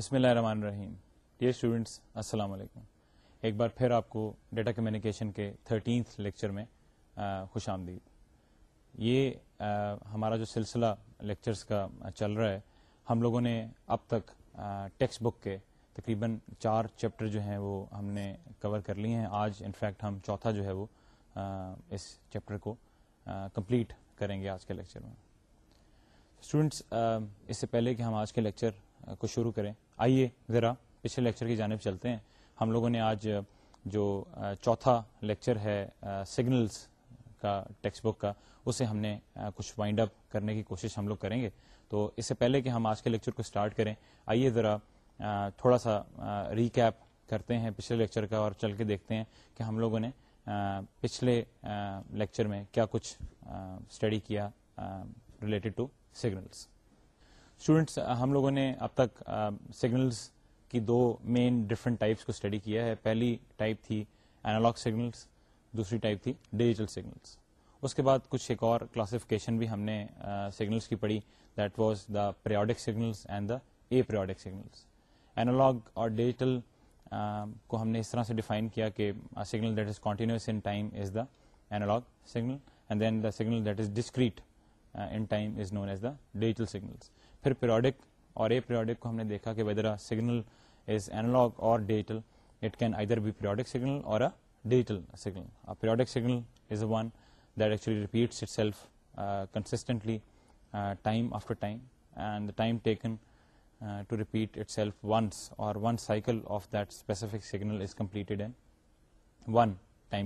بسم اللہ الرحمن الرحیم ڈیئر اسٹوڈینٹس السلام علیکم ایک بار پھر آپ کو ڈیٹا کمیونیکیشن کے تھرٹینتھ لیکچر میں خوش آمدید یہ ہمارا جو سلسلہ لیکچرز کا چل رہا ہے ہم لوگوں نے اب تک ٹیکسٹ بک کے تقریباً چار چیپٹر جو ہیں وہ ہم نے کور کر لیے ہیں آج انفیکٹ ہم چوتھا جو ہے وہ اس چیپٹر کو کمپلیٹ کریں گے آج کے لیکچر میں اسٹوڈنٹس اس سے پہلے کہ ہم آج کے لیکچر کو شروع کریں آئیے ذرا پچھلے لیکچر کی جانب چلتے ہیں ہم لوگوں نے آج جو چوتھا لیکچر ہے سگنلس کا ٹیکسٹ بک کا اسے ہم نے کچھ وائنڈ اپ کرنے کی کوشش ہم لوگ کریں گے تو اس سے پہلے کہ ہم آج کے لیکچر کو اسٹارٹ کریں آئیے ذرا تھوڑا سا ریکیپ کرتے ہیں پچھلے لیکچر کا اور چل کے دیکھتے ہیں کہ ہم لوگوں نے پچھلے لیکچر میں کیا کچھ اسٹڈی کیا related to signals students uh, ہم لوگوں نے اب تک سگنلس uh, کی دو مین ڈفرنٹ ٹائپس کو اسٹڈی کیا ہے پہلی ٹائپ تھی اینالاگ سگنلس دوسری ٹائپ تھی ڈیجیٹل سگنلس اس کے بعد کچھ ایک اور کلاسیفکیشن بھی ہم نے سگنلس uh, کی پڑھی that was the periodic signals and the aperiodic signals analog اور ڈیجیٹل کو ہم نے اس طرح سے ڈیفائن کیا کہ signal that is continuous in time is the analog signal and then the signal that is discrete in time is known as the digital signals پھر پروڈکٹ اور اے پروڈکٹ کو ہم نے دیکھا کہ whether signal signal signal signal signal is is is اور اور اور digital digital it it it can be a one one one that that actually repeats self self time time time time after and taken to repeat once cycle of specific completed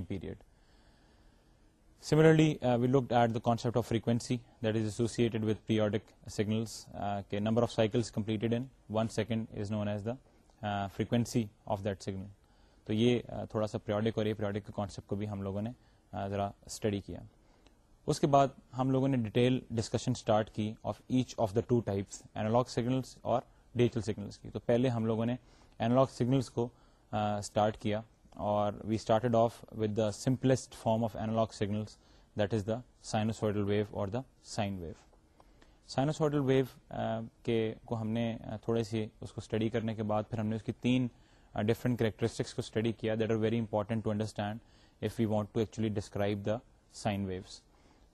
period similarly we look at the concept of frequency that is associated with periodic signals کے number of cycles completed in one second is known as the frequency of that signal تو یہ uh, تھوڑا سا periodic اور کے concept کو بھی ہم لوگوں نے uh, ذرا اسٹڈی کیا اس کے بعد ہم لوگوں نے ڈیٹیل ڈسکشن اسٹارٹ کی of each of the two types analog signals اور ڈیجیٹل سگنلس کی تو پہلے ہم لوگوں نے اینالاگ سگنلس کو اسٹارٹ uh, کیا we started off the simplest form of wave کے کو ہم نے uh, تھوڑے کیا that are very important to understand if we want to actually describe the sine waves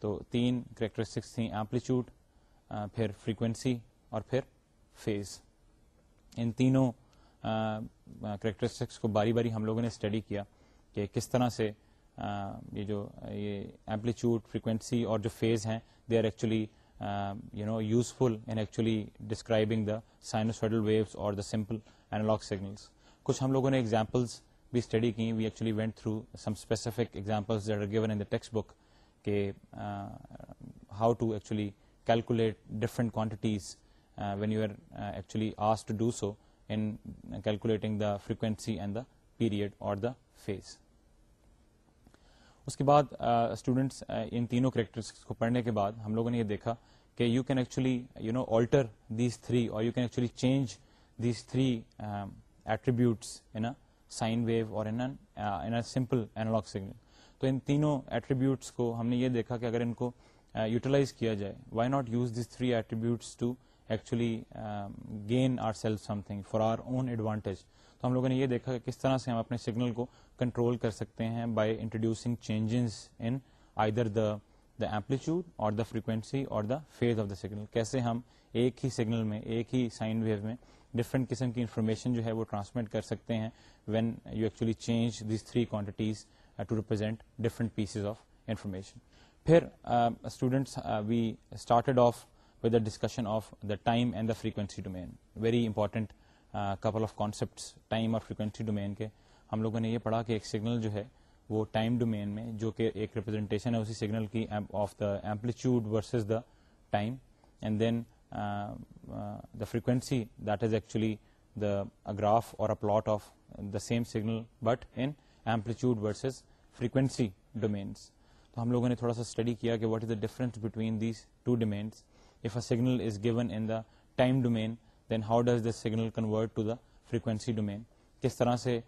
تو تین کریکٹرسٹکس تھیں ایمپلیچیوڈ uh, پھر فریکوینسی اور پھر فیز ان تینوں کریکٹرسٹکس کو باری باری ہم لوگوں نے اسٹڈی کیا کہ کس طرح سے یہ جو یہ ایمپلیچیوڈ فریکوینسی اور جو فیز ہیں they are actually you know useful in actually describing the sinusoidal waves اور دا سمپل اینالاگ سگنلس کچھ ہم لوگوں نے ایگزامپلس بھی اسٹڈی کی we actually went through some specific example given in the textbook کہ how to actually calculate different quantities when you are actually آس to do so frequency and the period اور phase اس کے بعد students ان تینوں کو پڑھنے کے بعد ہم لوگوں نے یہ دیکھا کہ you can actually you know alter these three اور you can actually change these three attributes in sine wave اور سمپل اینالاگ سگنل تو ان تینوں ایٹریبیوٹس کو ہم نے یہ دیکھا کہ اگر ان کو یوٹیلائز کیا جائے why not use these three attributes to actually gain are cell for our own advantage تو ہم لوگوں نے یہ دیکھا کہ کس طرح سے ہم اپنے سگنل کو کنٹرول کر سکتے ہیں by introducing changes in either the amplitude اور دا فریکوینسی اور the phase of the signal کیسے ہم ایک ہی سگنل میں ایک ہی سائن ویو میں ڈفرینٹ قسم کی انفارمیشن جو ہے وہ ٹرانسمٹ کر سکتے ہیں when you actually change these three quantities to represent different pieces of information پھر students we started off with the discussion of the time and the frequency domain very important couple of concepts time اور frequency domain کے ہم لوگوں نے یہ پڑھا کہ ایک سگنل جو ہے وہ ٹائم ڈومین میں جو کہ ایک ریپرزینٹیشن ہے اسی سگنل کی of the amplitudes the time and then the frequency that is actually the graph اور same signal but in amplitude versus frequency domains تو ہم لوگوں نے تھوڑا سا اسٹڈی کیا کہ what is the difference between these two domains if a signal is given in the time domain then how does the signal convert to the frequency domain کس طرح سے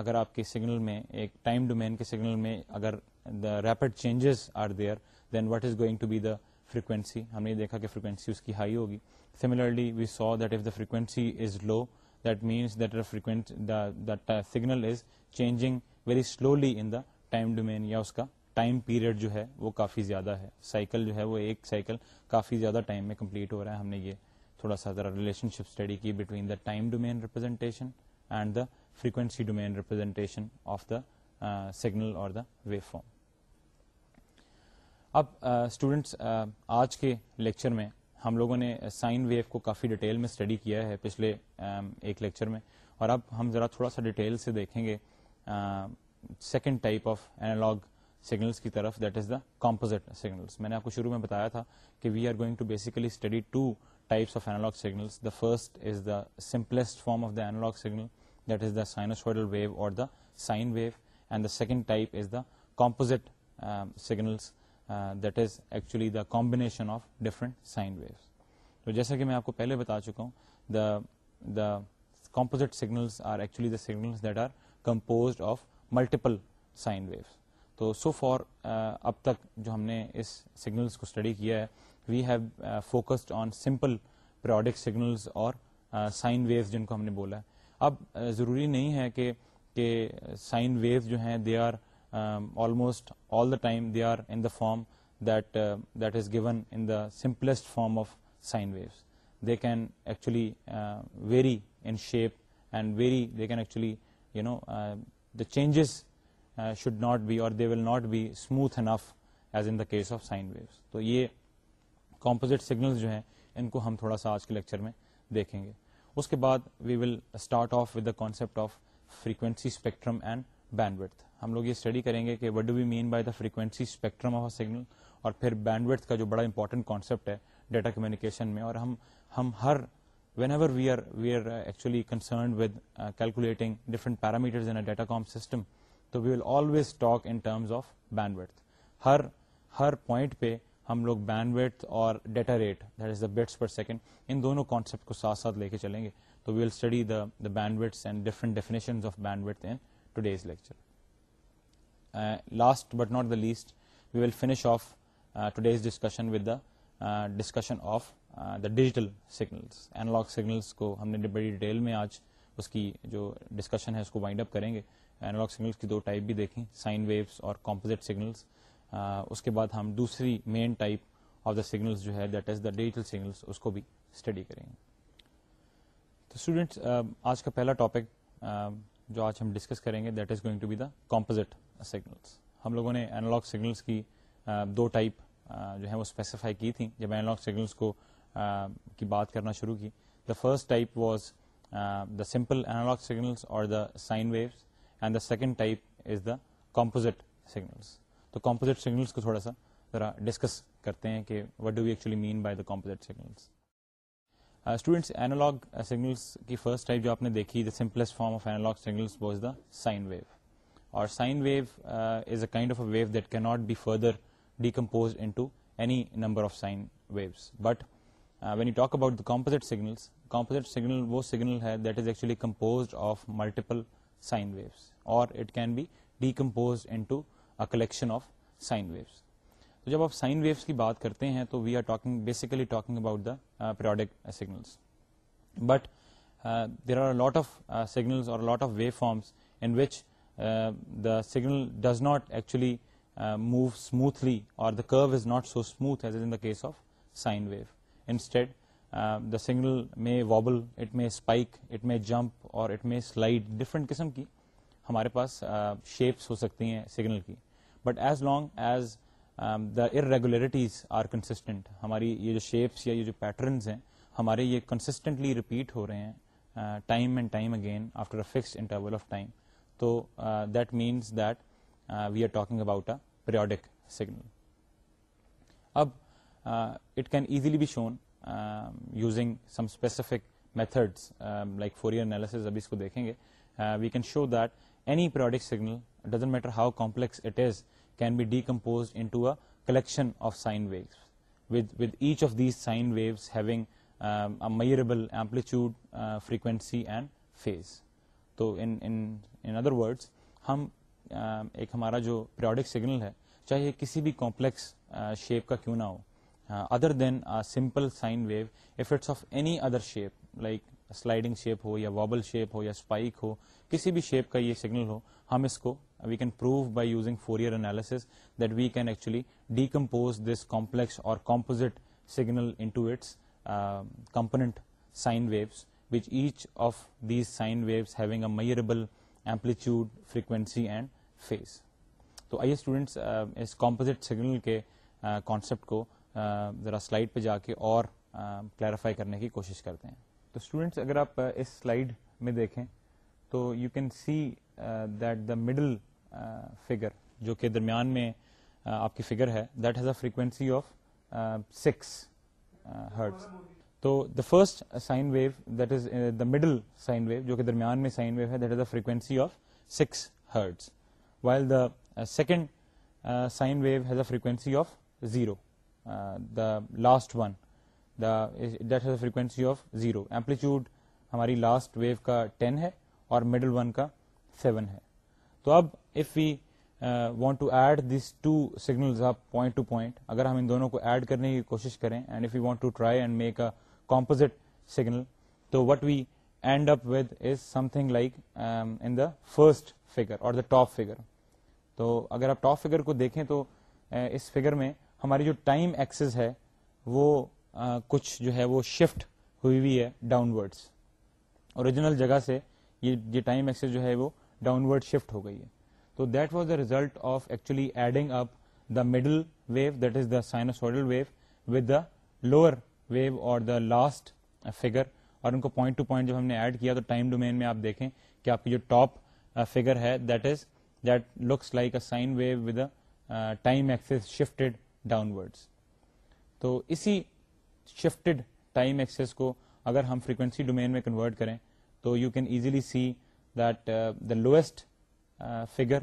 اگر آپ کے سگنل میں ایک ٹائم ڈومین کے سگنل میں اگر the rapid changes are there then what is going to be the frequency ہم نے دیکھا کہ فریکوینسی اس کی ہائی ہوگی similarly we so that if the frequency is low that means دیٹر signal is changing very slowly in the time domain یا اس کا ٹائم پیریڈ جو ہے وہ کافی زیادہ ہے سائیکل جو ہے وہ ایک سائیکل کافی زیادہ ٹائم میں کمپلیٹ ہو رہا ہے ہم نے یہ تھوڑا سا ذرا ریلیشن شپ اسٹڈی کی between the time domain representation and the frequency domain representation of the signal اور دا ویو فارم اب اسٹوڈینٹس uh, uh, آج کے لیکچر میں ہم لوگوں نے سائن ویو کو کافی ڈیٹیل میں اسٹڈی کیا ہے پچھلے um, ایک لیکچر میں اور اب ہم ذرا تھوڑا سا ڈیٹیل سے دیکھیں گے second type of analog signals کی طرف that is the composite signals میں نے آپ کو شروع میں بتایا تھا کہ we are going to basically study two types of analog signals the first is the simplest form of the analog signal that is the wave اور the sine wave and the second type is the composite signals that is actually the combination of different sine waves تو جیسا کہ میں آپ کو پہلے بتا چکا ہوں the the composite are actually the signal that are composed of multiple sine waves تو سو فار uh, اب تک جو ہم نے اس سگنلس کو اسٹڈی کیا ہے we have focused on simple product signals اور سائن uh, ویوز جن کو ہم نے بولا ہے اب uh, ضروری نہیں ہے کہ کہ سائن ویو جو ہیں they they are are almost all the the time in form that that is given in the simplest form of sine waves they can actually vary in shape and vary they can actually you know the changes should not be اور they will not be smooth and as in a case of sine wave تو یہ composite signal جو ہیں ان کو ہم تھوڑا سا آج کے لیکچر میں دیکھیں گے اس کے بعد we will start off with the concept of frequency spectrum and bandwidth ہم لوگ یہ اسٹڈی کریں گے کہ what do we mean by the frequency spectrum of a signal اور پھر بینڈویتھ کا جو بڑا امپورٹنٹ کانسیپٹ ہے ڈیٹا کمیونیکیشن میں اور ہم ہم ہر whenever we are we are actually concerned with calculating different parameters in data com system تو we will always talk in terms of ہر ہر پوائنٹ پہ ہم لوگ اور data rate that is the bits per second ان دونوں concept کو ساتھ ساتھ لے کے چلیں گے تو we we will will study the the the the the and different of of of in to to these these lecture last but not least finish discussion discussion with digital signals analog signals کو ہم نے بڑی detail میں آج اس کی جو discussion ہے اس کو وائنڈ اپ کریں گے اینالاگ سگنلس کی دو ٹائپ بھی دیکھیں سائن ویوس اور کمپوزٹ سگنلس اس کے بعد ہم دوسری main type of the signals جو ہے that is the digital signals اس کو بھی اسٹڈی کریں گے تو اسٹوڈینٹس آج کا پہلا ٹاپک جو آج ہم ڈسکس کریں گے that is going to be the composite signals ہم لوگوں نے اینالاگ سگنلس کی دو ٹائپ جو ہے وہ اسپیسیفائی کی تھیں جب اینالاگ سگنلس کو کی بات کرنا شروع کی the first type was the simple analog signals اور the sine waves and the second composite signals تو آپ نے سائن ویوس اور it can be decompose in collection of sine waves تو جب آپ سائن ویوس کی بات کرتے ہیں تو we are talking basically talking about the about signals but there are lot of اور lot of waveforms in which the signal does not actually move smoothly اور the curve is is not so smooth as in the case of sine wave instead the signal may wobble it میں spike it میں jump اور it میں slide different قسم کی ہمارے پاس shapes ہو سکتی ہیں سگنل کی but as long as the irregularities are consistent ہماری یہ جو شیپس یا یہ جو پیٹرنز ہیں ہمارے یہ کنسسٹنٹلی ریپیٹ ہو رہے ہیں time and time again after a fix interval of time تو that means that we are talking about a periodic signal اب it can easily be shown using some specific methods like Fourier analysis اب اس کو دیکھیں گے we can show that any product signal doesn't matter how complex it is can be decompose into a collection of sine wave with each of these sine waves measurable amplitude frequency and phase تو ہم ایک ہمارا جو product signal ہے چاہے کسی بھی complex shape کا کیوں نہ ہو other than simple sine wave effects of any other shape like sliding shape ہو یا وابل شیپ ہو یا اسپائک ہو کسی بھی شیپ کا یہ سگنل ہو ہم اس کو we can prove by using Fourier analysis that we can actually decompose this complex اور measurable amplitude frequency and phase تو آئیے اسٹوڈینٹس اس کمپوزٹ سگنل کے کانسیپٹ کو ذرا سلائڈ پہ جا کے اور کلیریفائی کرنے کی کوشش کرتے ہیں تو اسٹوڈینٹس اگر آپ اس سلائڈ میں دیکھیں تو you can see that the middle figure جو کہ درمیان میں آپ کی فگر ہے that has a frequency of six hertz تو the first sine wave that is the middle sine wave جو کہ درمیان میں سائن ویو ہے that is frequency of six hertz while the second sine wave has a frequency of zero the last one the that a frequency of zero amplitude ہماری last wave کا ten ہے اور middle one کا seven ہے تو اب if we want to add these two point to point اگر ہم ان دونوں کو ایڈ کرنے کی کوشش کریں and if you want to try and make a composite signal تو what we end up with is something like in the first figure اور دا ٹاپ فگر تو اگر آپ ٹاپ فگر کو دیکھیں تو uh, اس فگر میں ہماری جو ٹائم ایکسز ہے وہ کچھ جو ہے وہ شفٹ ہوئی ہوئی ہے ڈاؤن ورڈس اوریجنل جگہ سے یہ یہ ٹائم ایکسز جو ہے وہ ڈاؤن ورڈ شفٹ ہو گئی ہے تو that was the result of actually adding up the middle wave that is the sinusoidal wave with the lower wave اور دا لاسٹ فگر اور ان کو پوائنٹ ٹو پوائنٹ جب ہم نے ایڈ کیا تو ٹائم ڈومین میں آپ دیکھیں کہ آپ کی جو ٹاپ فگر ہے that is that looks like a sine wave with time axis shifted downward تو اسی شفٹیڈ ٹائم ایکسس کو اگر ہم فریکوینسی ڈومین میں کنورٹ کریں تو you can easily see that the lowest figure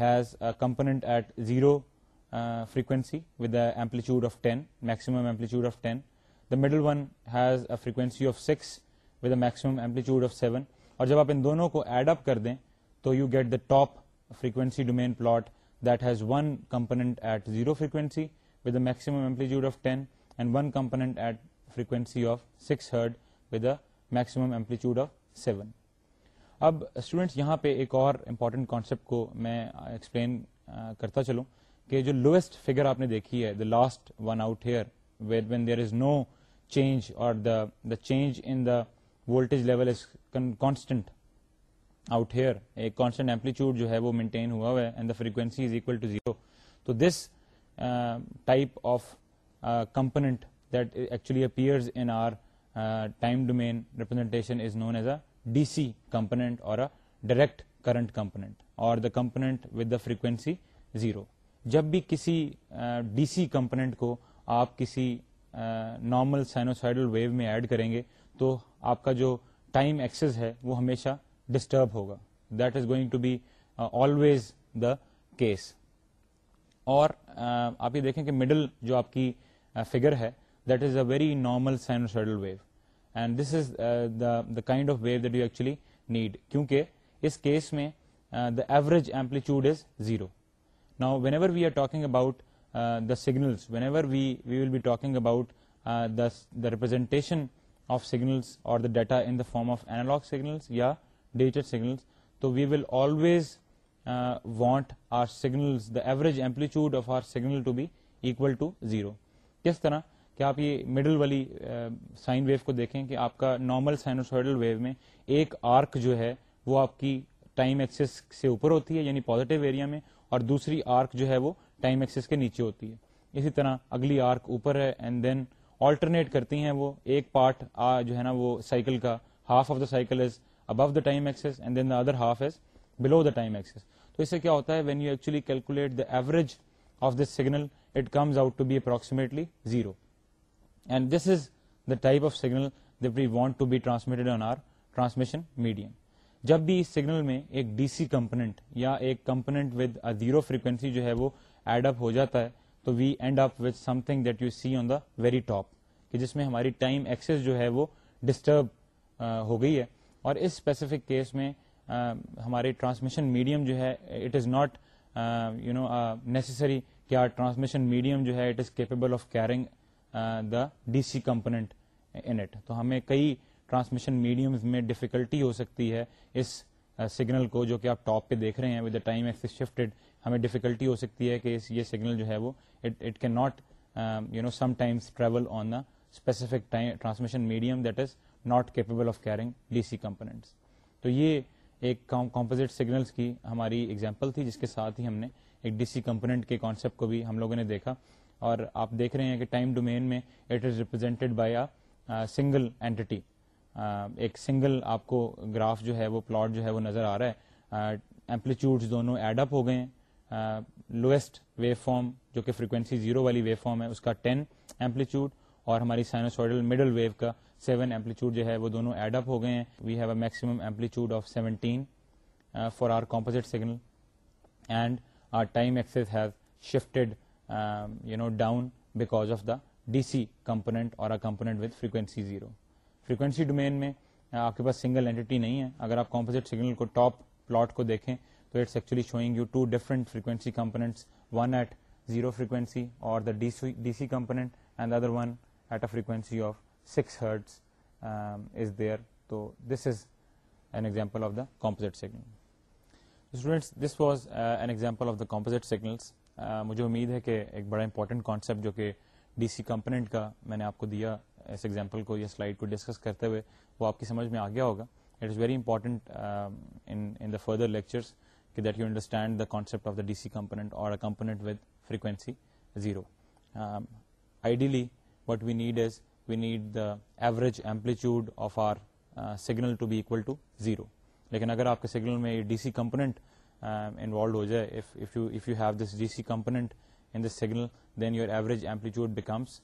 has component at zero frequency with amplitude of ten maximum amplitude of ten the middle one has a frequency of six a maximum amplitude of seven اور جب آپ ان دونوں کو add اپ کر دیں تو you get the top frequency domain plot that has one component at zero frequency ودا maximum amplitude of ten and one component at frequency of six ہر ایمپلیٹ آف سیون اب اسٹوڈینٹس یہاں پہ ایک اور امپورٹنٹ کانسیپٹ کو میں explain کرتا چلوں کہ جو لوئسٹ فگر آپ نے دیکھی ہے the last one out here ویت when there is no change اور آؤٹ ہیئر ایک کانسٹنٹ ایمپلیٹیوڈ جو ہے وہ مینٹین ہوا ہوا ہے and the frequency is equal to zero تو this type of that actually in our time domain is known as a D C component اور ڈائریکٹ کرنٹ کمپنٹ اور the the with frequency zero جب بھی کسی D C component کو آپ کسی normal sinusoidal wave میں ایڈ کریں گے تو آپ کا جو ٹائم ایکسز ہے وہ ہمیشہ ڈسٹرب ہوگا that is going to be always the case اور uh, آپ یہ دیکھیں کہ مڈل جو آپ کی فیگر uh, ہے that is a very normal sinusoidal wave and this is the kind of wave that you actually need کیونکہ اس کیس میں the average amplitude is zero now whenever we are talking about the signals whenever we we will be talking about the representation of signals اور the data in the form of analog signals یا digital signal تو we will always want our signal signal the average of our to to be zero کس طرح کہ آپ یہ middle والی sine view کو دیکھیں کہ آپ کا نارمل سائنوسائڈل ویو میں ایک آرک جو ہے وہ آپ کی ٹائم ایکسس سے اوپر ہوتی ہے یعنی پوزیٹو ایریا میں اور دوسری آرک جو ہے وہ ٹائم ایکسس کے نیچے ہوتی ہے اسی طرح اگلی آرک اوپر ہے اینڈ دین آلٹرنیٹ کرتی ہیں وہ ایک پارٹ جو ہے نا وہ سائیکل کا half of the cycle is above the time axis and then the other half is below the time axis تو اس سے کیا ہوتا ہے when you actually calculate the average of this signal it comes out to be approximately zero and this is the type of signal medium جب بھی اس signal میں ایک ڈی سی کمپونٹ یا ایک ود زیرو فریکوینسی جو ہے وہ ایڈ اپ ہو جاتا ہے تو we end up with something that you see on the very top کہ جس میں ہماری ٹائم ایکسس جو ہے وہ ڈسٹرب ہو گئی ہے اور اس اسپیسیفک کیس میں ہماری ٹرانسمیشن میڈیم جو ہے it is not you know necessary کہ ٹرانسمیشن میڈیم جو ہے it is capable of carrying D C component in it تو ہمیں کئی ٹرانسمیشن میڈیمز میں ڈفیکلٹی ہو سکتی ہے اس سگنل کو جو کہ آپ ٹاپ پہ دیکھ رہے ہیں with the time S shifted ہمیں ڈفیکلٹی ہو سکتی ہے کہ یہ سگنل جو ہے وہ it can not you know sometimes travel on the specific transmission medium that is not capable of carrying D C components تو یہ ایک کمپوزٹ سگنلس کی ہماری ایگزامپل تھی جس کے ساتھ ہی ہم نے ایک ڈی سی کمپونیٹ کے کانسیپٹ کو بھی ہم لوگوں نے دیکھا اور آپ دیکھ رہے ہیں کہ ٹائم ڈومین میں it is represented by single entity ایک سنگل آپ کو گراف جو ہے وہ پلاٹ جو ہے وہ نظر آ رہا ہے دونوں ایڈ اپ ہو گئے ہیں لوئسٹ ویو فارم جو کہ فریکوینسی زیرو والی ویو فارم ہے اس کا ٹین ایمپلیچیوڈ اور ہماری سائنوسل مڈل ویو کا سیون ایمپلیچیوڈ جو ہے وہ دونوں ایڈ اپ ہو گئے ہیں we have a maximum of seventeen for our composite signal and our time has you know down because of the D C component اور فریکوینسی زیرو فریکوینسی ڈومین میں uh, آپ کے پاس سنگل اینٹی نہیں ہے اگر آپ کمپوزٹ سگنل کو ٹاپ پلاٹ کو دیکھیں تو it's actually showing you two different frequency components one at zero frequency اور the D C and other one at a frequency of six hertz is there تو this is an example of the composite signal students this was an example of the composite signals مجھے امید ہے کہ ایک بڑا important concept جو کہ D C component کا میں نے آپ کو دیا اس ایگزامپل کو یا سلائڈ کو ڈسکس کرتے ہوئے وہ آپ کی سمجھ میں آ گیا ہوگا it is very important in the further lectures کہ that you understand the concept of the D C component اور with frequency zero ideally what we need is we need the average amplitude of our signal to be equal to zero لیکن اگر آپ کے signal میں D C component involve ہو جائے you have this D C component in this signal then your average amplitude بکمس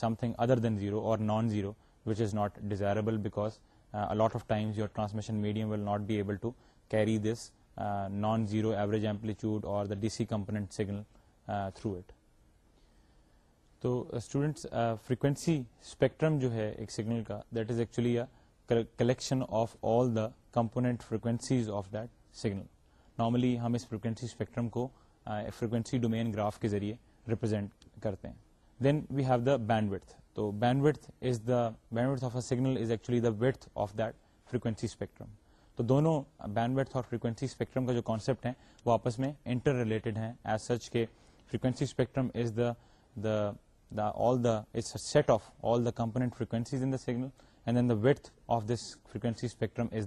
something other than zero اور non zero which is not desirable because a lot of times your transmission medium will not be able to carry this non zero average amplitude اور the D C component signal through it تو students frequency spectrum جو ہے ایک signal کا that is actually collection of all the component frequencies of that signal normally ہم اس frequency spectrum کو frequency domain graph کے ذریعے ریپرزینٹ کرتے ہیں then we have the bandwidth تو bandwidth is the bandwidth of a signal is actually the width of that frequency spectrum تو دونوں بینڈ uh, وتھ اور frequency spectrum کا جو کانسیپٹ ہے وہ آپس میں انٹر ریلیٹڈ ہیں ایز سچ کے frequency spectrum is the the signal spectrum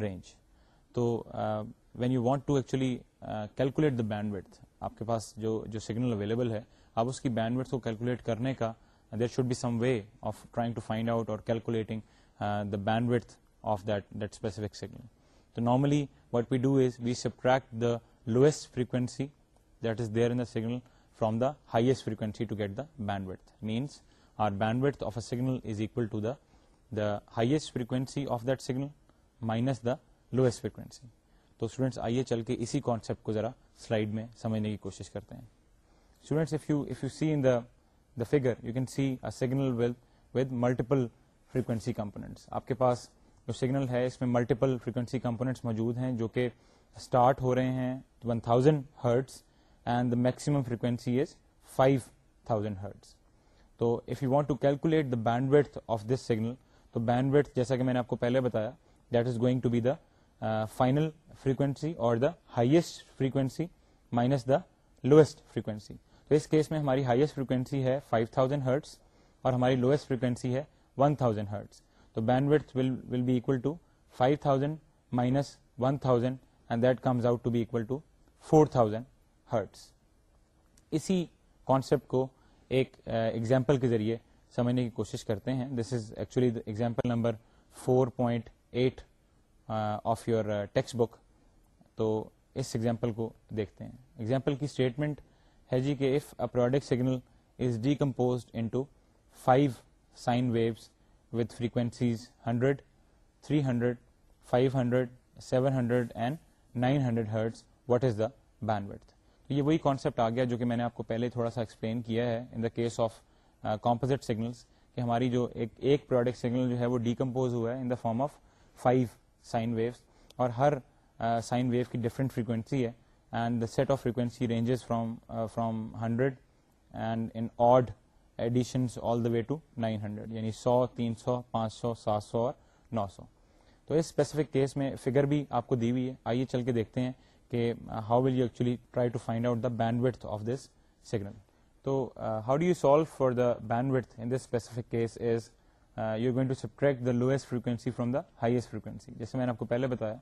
range تو when you want to actually calculate the bandwidth آپ کے پاس جو جو سگنل اویلیبل ہے آپ اس کی بینڈ ویڈھ کو کیلکولیٹ کرنے کا there should be some way of trying to find out اور calculating the band worth of that that specific signal تو normally what we do is we subtract the lowest frequency that is there in the signal from the highest frequency to get the bandwidth means our bandwidth of a signal is equal to the the highest frequency of that signal minus the lowest frequency تو students آئیے چل کے اسی concept کو ذرا slide میں سمجھنے کی کوشش کرتے ہیں students the figure you can see a signal with multiple frequency components آپ کے پاس جو سگنل ہے اس میں ملٹیپل فریکوینسی کمپوننٹس موجود ہیں جو کہ اسٹارٹ ہو رہے ہیں one thousand hertz and the maximum frequency is five thousand hertz تو if you want to calculate the band Wade of this signal تو بینڈ ویڈھ جیسا کہ میں نے آپ کو پہلے بتایا that is going to be the final frequency اور the highest frequency minus the lowest frequency تو اس کیس میں ہماری ہائیسٹ فریکوینسی ہے 5000 تھاؤزینڈ ہرٹس اور ہماری لوئسٹ فریکوینسی ہے 1000 تھاؤزینڈ ہرٹس تو bandwidth will be equal to five thousand minus one thousand and that comes out to to be four thousand hertz اسی کانسیپٹ کو ایک ایگزامپل uh, کے ذریعے سمجھنے کی کوشش کرتے ہیں this is actually example number four point eight of your textbook تو اس ایگزامپل کو دیکھتے ہیں ایگزامپل کی اسٹیٹمنٹ ہے جی کہ if a product signal is decompose into five sine waves with frequencies hundred three hundred five hundred seven hundred and nine hundred hertz what is the bandwidth تو یہ وہی کانسیپٹ آ گیا جو کہ میں نے آپ کو پہلے تھوڑا سا ایکسپلین کیا ہے in the case of composite signals کہ ہماری جو ایک ایک پروڈکٹ سگنل جو ہے وہ ڈیکمپوز ہوا ہے in the form of five sine waves اور ہر سائن ویو کی ڈفرینٹ فریکوینسی ہے and the set of frequency ranges from from hundred and in odd additions all the way to nine hundred یعنی سو تین سو پانچ سو سات سو اور نو سو تو اس اسپیسیفک کیس میں فگر بھی آپ کو دی ہوئی ہے آئیے چل کے دیکھتے ہیں کہ how will you actually try to find out the bandwidth of this signal تو how do you solve for the bandwidth in this specific case is you going to subtract the lowest frequency from the highest frequency جیسے میں نے آپ کو پہلے بتایا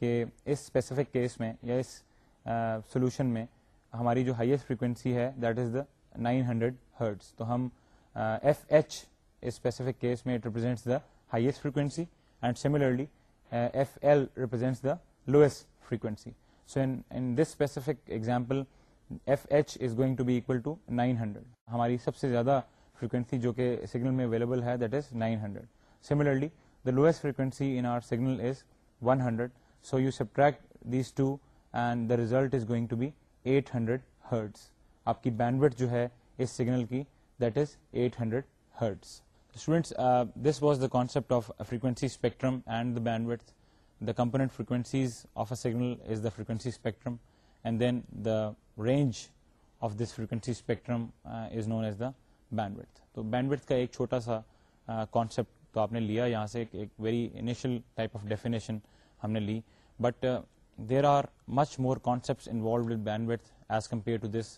کہ اس اسپیسیفک کیس میں یا اس سولوشن میں ہماری جو ہائیسٹ فریکوینسی ہے that is the nine hundred hertz تو ہم ایف ایچ اسپیسیفک کیس میں it represents the highest frequency and similarly F L represents the lowest frequency so in this specific example F H is going to be equal to nine hundred ہماری سب سے زیادہ frequency جو کہ signal میں available ہے that is nine hundred similarly the lowest frequency in our signal is one hundred so you subtract these two and the result is going to be eight hundred ہر آپ کی bandwidth جو ہے اس signal کی that is eight hundred hertz students this was the concept of frequency spectrum and the frequency the component frequencies of a signal is the frequency spectrum and then the range of this frequency spectrum is known as the band تو bandwidth کا ایک چھوٹا سا concept تو آپ نے لیا یہاں سے ایک ویری ٹائپ آف ڈیفینیشن ہم نے لی but there are much more involved in bandwidth as compare to this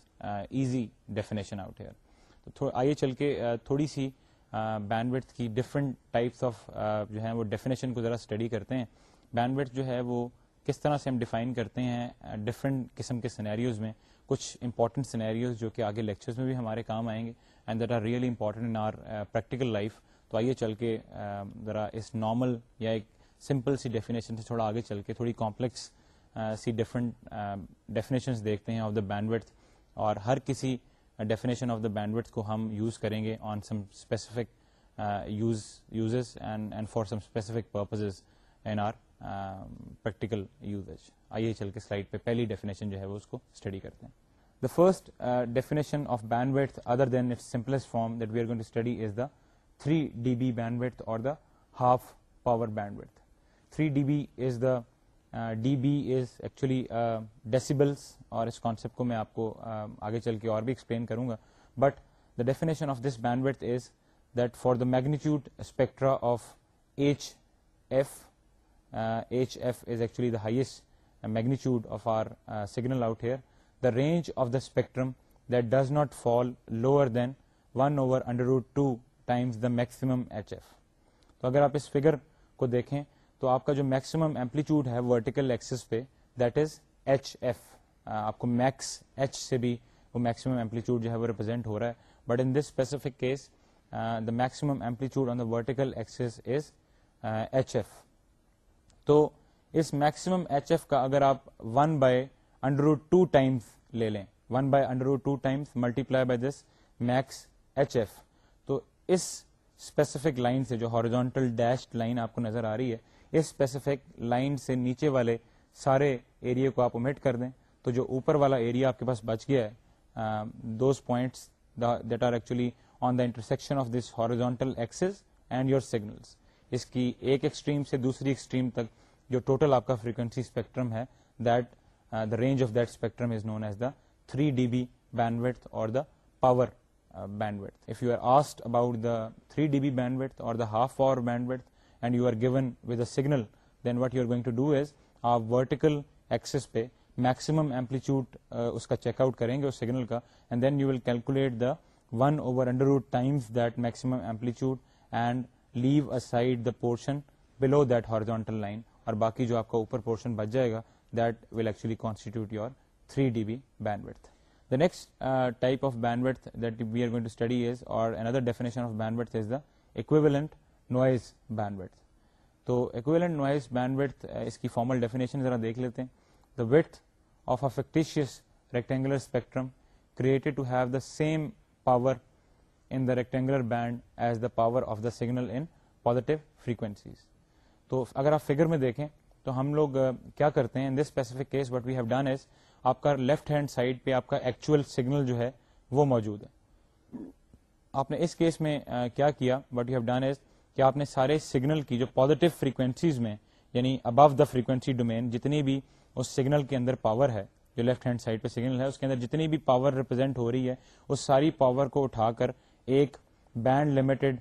easy definition out here تو آئیے چل کے تھوڑی سی بینڈ وتھ کی ڈفرنٹ ٹائپس آف جو وہ ڈیفینیشن کو ذرا اسٹڈی کرتے ہیں بینڈ وتھ جو ہے وہ کس طرح سے ہم ڈیفائن کرتے ہیں قسم کے سینیریوز میں کچھ امپورٹنٹ سینیریوز جو کہ آگے لیکچرز میں بھی ہمارے کام آئیں گے and that are really important in our practical life تو آئیے چل کے ذرا اس نارمل یا ایک سمپل سی ڈیفینیشن سے تھوڑا آگے چل کے تھوڑی کمپلیکس سی ڈفرنٹ ڈیفینیشنس دیکھتے ہیں آف دا بینڈ ویڈھ اور ہر کسی definition of the bandwidth کو ہم یوز کریں گے on some specific uses and for some specific purposes in our practical آئیے چل کے سلائڈ پہ پہلی ڈیفینیشن جو ہے وہ اس کو اسٹڈی کرتے ہیں the first definition of bandwidth other than it simplest form that we are going to study is the three D B bandwidth اور D B is actually decibels اور اس concept کو میں آپ کو uh, آگے چل کے اور بھی ایکسپلین کروں گا but the definition of this bandwidth is that for the magnitude spectra of H F H F is actually the highest magnitude of our signal out here the range of the spectrum that does not fall lower than one over under root two times the maximum H F تو اگر آپ اس figure کو دیکھیں تو آپ کا جو maximum amplitude ہے ورٹیکل ایکسس پہ دیٹ از ایچ ایف آپ کو میکس ایچ سے بھی وہ میکسیمم ایمپلیٹیوڈ جو ہے وہ ریپرزینٹ ہو رہا ہے but in this specific case the maximum amplitude on the vertical axis is H F تو اس میکسیمم ایچ ایف کا اگر آپ one by under two times لے لیں one by under two times multiply by this max H F تو اس specific line سے جو ہارجونٹل ڈیش لائن آپ کو نظر آ رہی ہے اسپیسیفک لائن سے نیچے والے سارے ایریا کو آپ امیٹ کر دیں تو جو اوپر والا ایریا آپ کے پاس بچ گیا ہے those points that are actually on the intersection of this horizontal Axis and your signals اس کی ایک ایکسٹریم سے دوسری ایکسٹریم تک جو ٹوٹل آپ کا فریکوینسی اسپیکٹرم ہے that the range of that spectrum is known as the three D B band Wade or the power bandwidth if you are asked about the three D B band Wade or the half power bandwidth and you are given with a signal then what you are going to do is آپ vertical axis پہ maximum amplitude اس کا check out کریں گے اس signal کا and then you will calculate the one over under root times that maximum amplitude and leave aside the portion below that horizontal line اور باقی جو آپ کا اوپر پورشن بچ جائے گا that will actually constitute your 3 D B bandwidth the next type of bandwidth that we are going to study is اور اندر definition of bandwidth is the equivalent noise band تو equivalent noise bandwidth اس کی formal definition ذرا دیکھ لیتے ہیں the width of a fictitious rectangular spectrum created to have the the same power in rectangular band as the power of the signal in positive frequencies تو اگر آپ figure میں دیکھیں تو ہم لوگ کیا کرتے ہیں in this specific case what we have done is آپ کا لیفٹ ہینڈ سائڈ پہ آپ کا ایکچوئل سگنل جو ہے وہ موجود ہے آپ نے اس کیس میں کیا کیا what you have done is کہ آپ نے سارے سگنل کی جو پازیٹو فریکوینسیز میں یعنی ابو دا فریکوینسی ڈومین جتنی بھی اس سگنل کے اندر پاور ہے جو لیفٹ ہینڈ سائڈ پہ سگنل ہے اس کے اندر جتنی بھی پاور ریپرزینٹ ہو رہی ہے اس ساری پاور کو اٹھا کر ایک بینڈ لمیٹڈ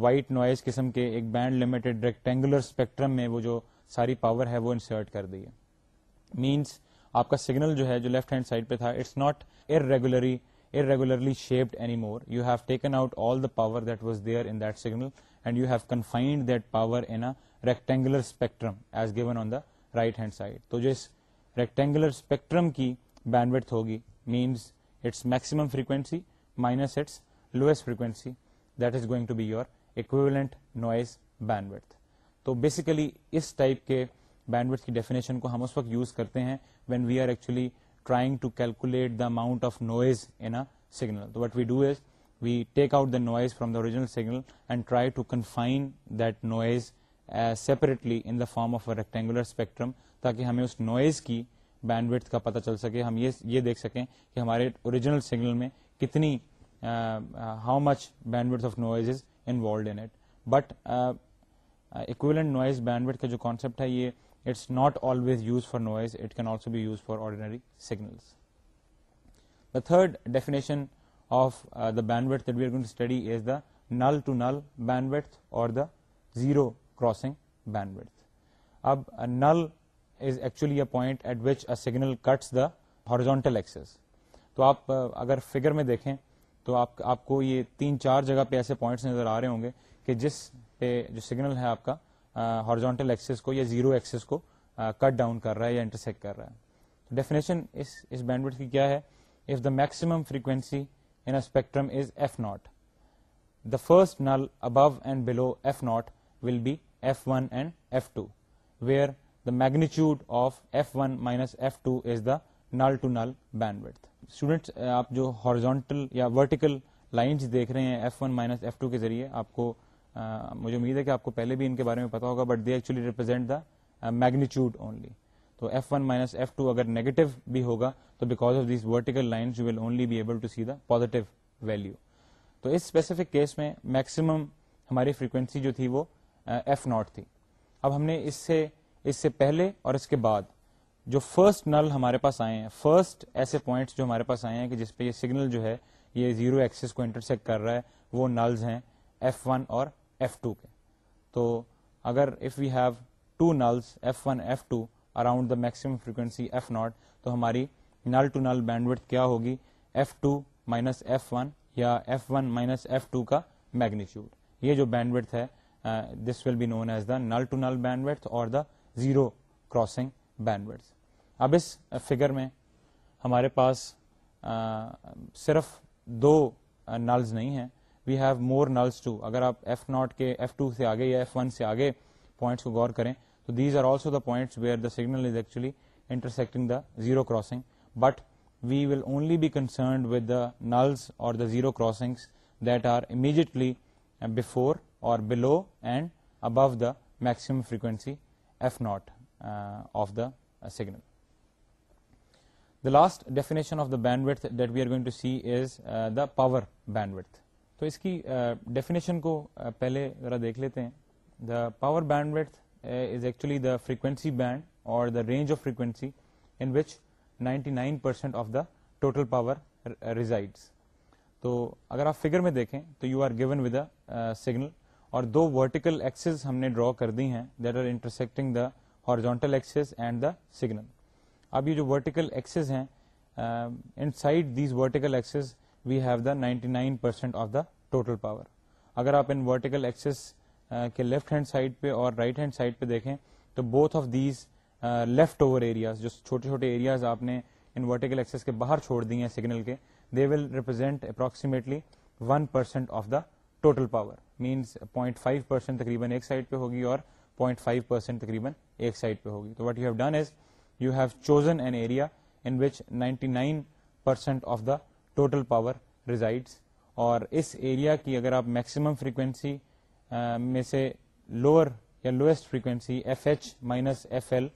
وائٹ نوائز قسم کے ایک بینڈ لمیٹڈ ریکٹینگولر اسپیکٹرم میں وہ جو ساری پاور ہے وہ انسرٹ کر دی ہے مینس آپ کا سگنل جو ہے جو لیفٹ ہینڈ سائڈ پہ تھا it's not irregularly irregularly shaped any more you have taken out all the power that was there in that signal and you have confined that power in rectangular spectrum as given on the right hand side تو جس rectangular spectrum کی bandwidth ہوگی means its maximum frequency minus its lowest frequency that is going to be your equivalent noise bandwidth تو basically اس type کے bandwidth کی definition کو ہم اس وقت یوز کرتے ہیں when we are actually trying to calculate the amount of noise in signal what we do is we take out the noise from the signal and try to confine separately in the form of rectangular spectrum تاکہ ہمیں اس noise کی بینڈوٹ کا پتہ چل سکے ہم یہ یہ دیکھ سکیں کہ ہمارے اوریجنل سگنل میں کتنی how much band bandwidth of noise is involved in it but equivalent noise bandwidth کا جو کانسیپٹ ہے یہ it's not always use for noise it can also be use for ordinary signals the third definition null to null band اور دیکھیں تو آپ آپ کو یہ تین چار جگہ پہ ایسے پوائنٹس نظر آ رہے ہوں گے کہ جس پہ جو سگنل ہے آپ کا ہارجونٹل uh, ایکسس کو یا زیرو ایکسس کو کٹ uh, ڈاؤن کر رہا ہے یا انٹرسیکٹ کر رہا ہے ڈیفینیشن اس اس کی کیا ہے if the maximum frequency spectrum is F naught the first null above and below F naught will be F one and F two where magnitude null to null band students آپ جو horizontal یا vertical lines دیکھ رہے ہیں F one minus F two کے ذریعے آپ کو مجھے امید ہے کہ آپ کو پہلے بھی ان کے بارے میں پتا ہوگا but they actually represent the magnitude only تو F one minus F two اگر نیگیٹو بھی ہوگا تو because of these vertical line you only be able to see the positive value تو اس اسپیسیفک کیس میں میکسیمم ہماری فریکوینسی جو تھی وہ ایف uh, ناٹ تھی اب ہم نے اس سے اس سے پہلے اور اس کے بعد جو فرسٹ نل ہمارے پاس آئے ہیں فرسٹ ایسے پوائنٹس جو ہمارے پاس آئے ہیں کہ جس پہ یہ سگنل جو ہے یہ زیرو ایکسس کو انٹرسیکٹ کر رہا ہے وہ نلز ہیں ایف ون اور ایف ٹو کے تو اگر if we have two nulls F one F two around the maximum frequency F naught تو ہماری نل ٹو نل بینڈو کیا ہوگی F two minus F one یا F one minus F two کا magnitude یہ جو بینڈوڈ ہے this will be known as the null to null band Wade or the zero crossing bandwidth اب اس figure میں ہمارے پاس uh, صرف دو نلز uh, نہیں ہیں وی ہیو مور ٹو اگر آپ ایف ناٹ کے ایف ٹو سے آگے یا ایف ون سے آگے پوائنٹس کو غور کریں points where the signal intersecting the zero crossing but we will only be concerned with our zero crossing maximum F naught of the signal the last definition of the band Wade we are going to see is the power bandwidth تو اس کی definition کو پہلے ذرا دیکھ لیتے ہیں the power bandwidth is actually the frequency band or the range of frequency in which 99% percent of the total power resides تو اگر آپ فگر میں دیکھیں تو you are given with a signal اور دو ورٹیکل ایکسز ہم نے ڈرا کر دی ہیں that are intersecting the horizontal Axis and the signal اب یہ جو ورٹیکل ایکسز ہیں inside these vertical axes we have the 99% nine percent of the total power اگر آپ ان ورٹیکل ایکسز کہ لیفٹ ہینڈ سائڈ پہ اور رائٹ ہینڈ سائڈ پہ دیکھیں تو both of these left over areas جو چھوٹے چھوٹے ایریاز آپ نے ان ورٹیکل ایکسس کے باہر چھوڑ دی ہیں سگنل کے they will represent approximately one percent of the total power means point five percent تقریباً ایک سائڈ پہ ہوگی اور پوائنٹ فائیو پرسینٹ تقریباً ایک سائڈ پہ ہوگی تو what you have done is you have chosen an area in which ninety nine percent of the total power resides اور اس ایریا کی اگر آپ میکسیمم فریکوینسی میں سے لوور یا lowest frequency F H minus F L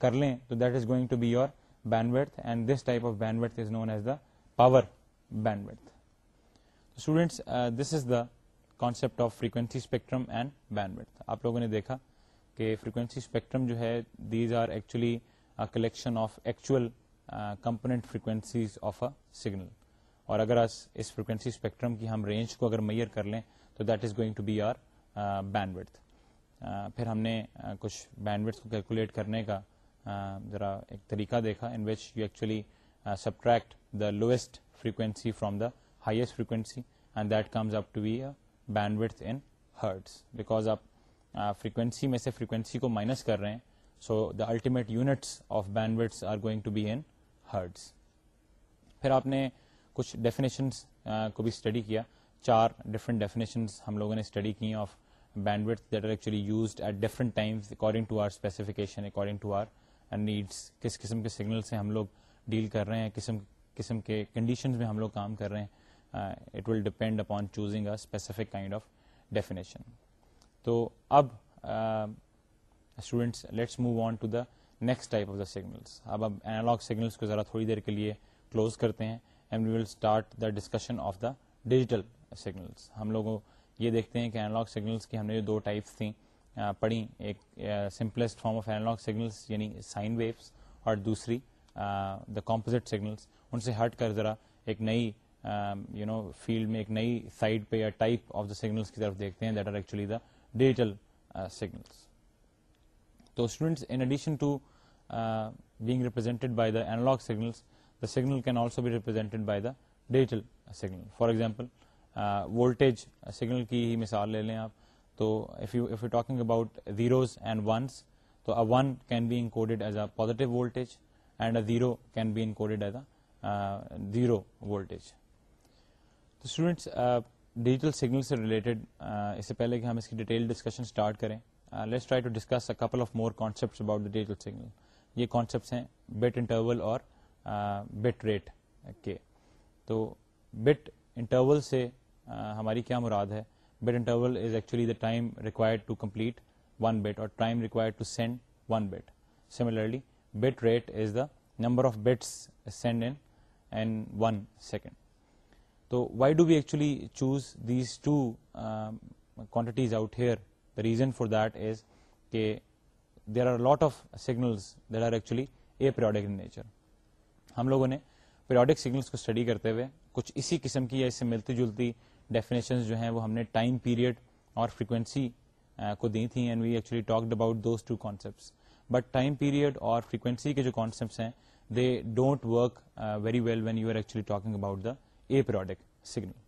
کر لیں تو that is going to be your band and this type of band is known as the power band تو students this is the concept of frequency spectrum and band آپ لوگوں نے دیکھا کہ frequency spectrum جو ہے these are actually collection of actual component frequencies of a signal اور اگر اس فریکوینسی اسپیکٹرم کی ہم رینج کو اگر میئر کر لیں تو that is going to be our band bandwidth پھر ہم نے uh, کچھ بینڈ بینڈوڈس کو کیلکولیٹ کرنے کا uh, ذرا ایک طریقہ دیکھا in which you actually subtract the lowest frequency from the highest frequency and that comes up to be band in hertz because آپ فریکوینسی میں سے فریکوینسی کو مائنس کر رہے ہیں so the ultimate units of band bandwidths are going to be in hertz پھر آپ نے کچھ ڈیفینیشنس uh, کو بھی اسٹڈی کیا چار ڈفرنٹ ڈیفینیشن ہم لوگوں نے اسٹڈی کی of band actually eight different according to our specification according to our needs کس قسم کے سگنل سے ہم لوگ ڈیل کر رہے ہیں قسم قسم کے کنڈیشنز میں ہم لوگ کام کر رہے ہیں it will upon choosing a specific kind of definition تو اب students let's move on to the next type of the signals اب اب اینالاگ سگنلس کو ذرا تھوڑی دیر کے لیے کلوز کرتے ہیں and we will start the discussion of the digital signals ہم لوگوں یہ دیکھتے ہیں کہ اینالاگ سگنلس کی ہم نے جو دو ٹائپس تھیں پڑھی ایک simplest form of analog signals یعنی سائن ویوس اور دوسری دا کمپوزٹ سگنلس ان سے ہٹ کر ذرا ایک نئی یو نو فیلڈ میں ایک نئی سائڈ پہ یا ٹائپ آف دا سگنلس کی طرف دیکھتے ہیں that are actually the digital signals تو students in addition to being represented by the analog signals the signal can also be represented by the digital signal for example voltage signal کی ہی مثال لے لیں آپ تو تو if if you you talking about zeros and ones a one can be encoded as a positive voltage and a zero can be encoded as a zero voltage تو students digital signal سے related uh, اس سے پہلے کہ ہم اس کی detail discussion start کریں let's try to discuss couple of more concept digital signal یہ کانسیپٹس ہیں بٹ انٹرول اور بٹ uh, ریٹ کے تو بٹ انٹرول سے ہماری کیا مراد ہے bit interval is actually the time required to complete one bit اور time required to send one bit similarly bit rate is the number of bits send in and one second تو why do we actually choose these two quantities out here the reason for that is کہ there are lot of signals there are actually a periodic in nature ہم لوگوں نے periodic signals کو study کرتے ہوئے کچھ اسی قسم کی یا اس سے ملتی جلتی ڈیفینیشن جو ہیں وہ ہم نے ٹائم پیریڈ اور فریکوینسی کو دی تھیں and we actually talked about those two concepts but time period اور فریکوینسی کے جو کانسیپٹس ہیں they don't work very well when you are actually talking about the a product signal